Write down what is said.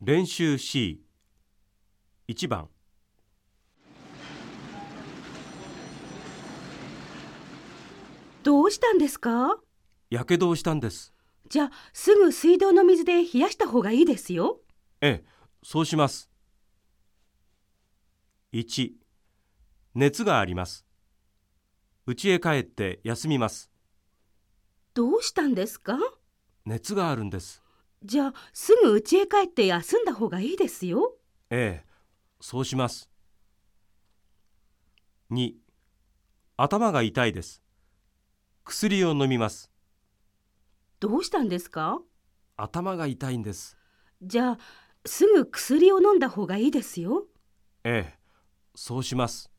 練習 C1 番。どうしたんですか？やけどをしたんです。じゃあすぐ水道の水で冷やした方がいいですよ。ええそうします。1熱があります。家へ帰って休みます。どうしたんですか？熱があるんですじゃあすぐ家へ帰って休んだ方がいいですよ。ええそうします。2頭が痛いです。薬を飲みます。どうしたんですか？頭が痛いんです。じゃあすぐ薬を飲んだ方がいいですよ。ええそうします